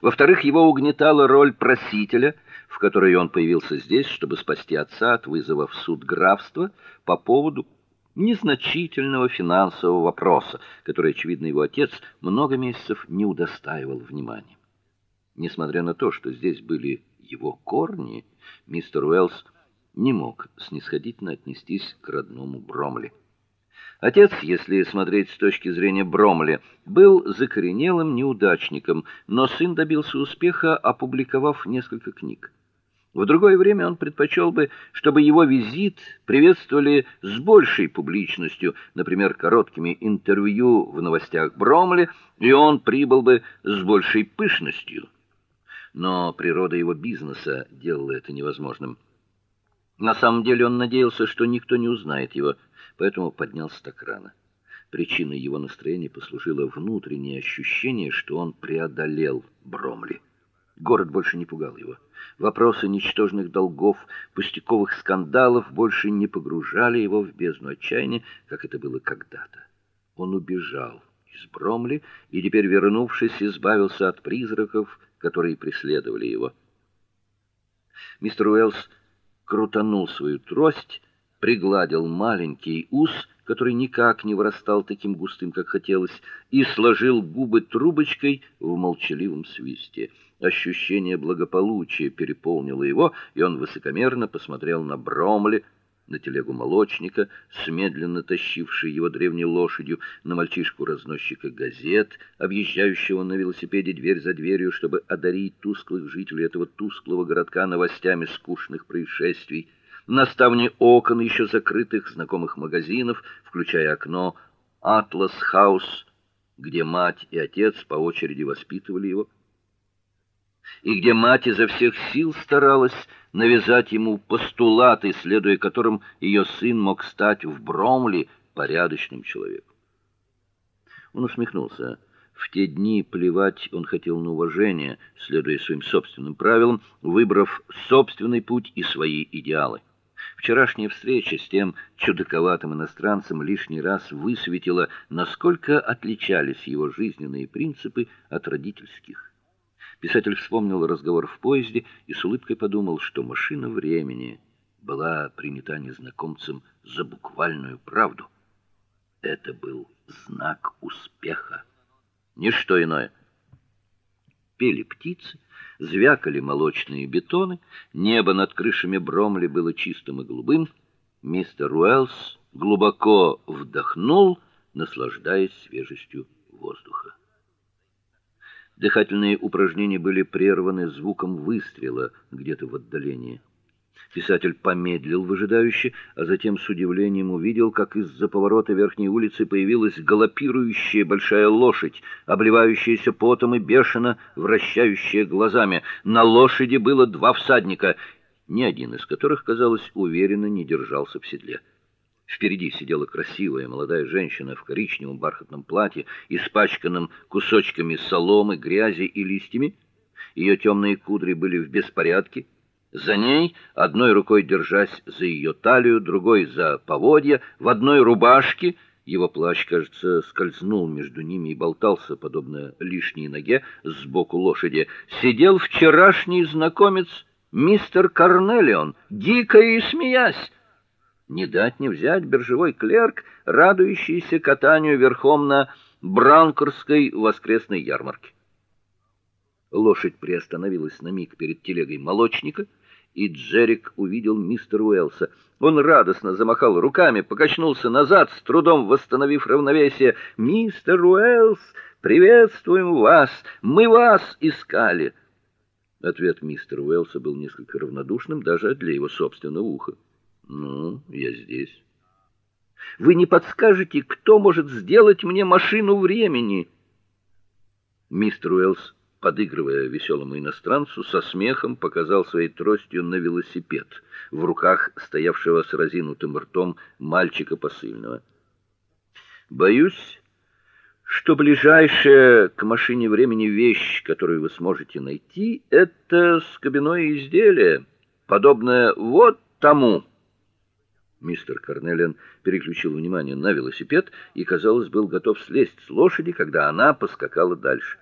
Во-вторых, его угнетала роль просителя, в которой он появился здесь, чтобы спасти отца от вызова в суд графства по поводу незначительного финансового вопроса, который, очевидно, его отец много месяцев не удостаивал внимания. Несмотря на то, что здесь были его корни, мистер Уэллс не мог снисходительно отнестись к родному Бромли. Отец, если смотреть с точки зрения Бромли, был закоренелым неудачником, но сын добился успеха, опубликовав несколько книг. В другое время он предпочел бы, чтобы его визит приветствовали с большей публичностью, например, короткими интервью в новостях Бромли, и он прибыл бы с большей пышностью. Но природа его бизнеса делала это невозможным. На самом деле он надеялся, что никто не узнает его, поэтому поднялся так рано. Причиной его настроения послужило внутреннее ощущение, что он преодолел Бромли. Город больше не пугал его. Вопросы ничтожных долгов, пустяковых скандалов больше не погружали его в бездну отчаяния, как это было когда-то. Он убежал из Бромли и теперь, вернувшись, избавился от призраков, которые преследовали его. Мистер Уэллс крутанул свою трость, пригладил маленький ус, который никак не вырастал таким густым, как хотелось, и сложил губы трубочкой в молчаливом свисте. Ощущение благополучия переполнило его, и он высокомерно посмотрел на Бромли, на телегу молочника, с медленно тащившей его древней лошадью, на мальчишку-разносчика газет, объезжающего на велосипеде дверь за дверью, чтобы одарить тусклых жителей этого тусклого городка новостями скучных происшествий, на ставни окон еще закрытых знакомых магазинов, включая окно Atlas House, где мать и отец по очереди воспитывали его и где мать изо всех сил старалась навязать ему постулаты, следуя которым ее сын мог стать в Бромли порядочным человеком. Он усмехнулся. В те дни плевать он хотел на уважение, следуя своим собственным правилам, выбрав собственный путь и свои идеалы. Вчерашняя встреча с тем чудаковатым иностранцем лишний раз высветила, насколько отличались его жизненные принципы от родительских. Писатель вспомнил разговор в поезде и с улыбкой подумал, что машина времени была принята незнакомцем за буквальную правду. Это был знак успеха, не что иное. Пели птицы, звякали молочные бетоны, небо над крышами Бромли было чистым и голубым. Мистер Уэллс глубоко вдохнул, наслаждаясь свежестью воздуха. Дыхательные упражнения были прерваны звуком выстрела где-то в отдалении. Писатель помедлил выжидающе, а затем с удивлением увидел, как из-за поворота верхней улицы появилась галопирующая большая лошадь, обливающаяся потом и бешено вращающая глазами. На лошади было два всадника, ни один из которых, казалось, уверенно не держался в седле. Впереди сидела красивая молодая женщина в коричневом бархатном платье, испачканном кусочками соломы, грязи и листьями. Ее темные кудри были в беспорядке. За ней, одной рукой держась за ее талию, другой за поводья, в одной рубашке, его плащ, кажется, скользнул между ними и болтался подобно лишней ноге сбоку лошади, сидел вчерашний знакомец мистер Карнелион, дико и смеясь. Не дать не взять биржевой клерк, радующийся катанию верхом на Бранкорской воскресной ярмарке. Лошадь приостановилась на миг перед телегой молочника, и Джерик увидел мистера Уэлса. Он радостно замахал руками, покачнулся назад, с трудом восстановив равновесие. "Мистер Уэлс, приветствуем вас. Мы вас искали". Ответ мистера Уэлса был несколько равнодушным даже для его собственного уха. Ну, я здесь. Вы не подскажете, кто может сделать мне машину времени? Мистер Уэллс, подыгрывая веселому иностранцу, со смехом показал своей тростью на велосипед в руках стоявшего с разинутым ртом мальчика посыльного. Боюсь, что ближайшая к машине времени вещь, которую вы сможете найти, это скобяное изделие, подобное вот тому. Мистер Карнелиан переключил внимание на велосипед и, казалось, был готов слезть с лошади, когда она поскакала дальше.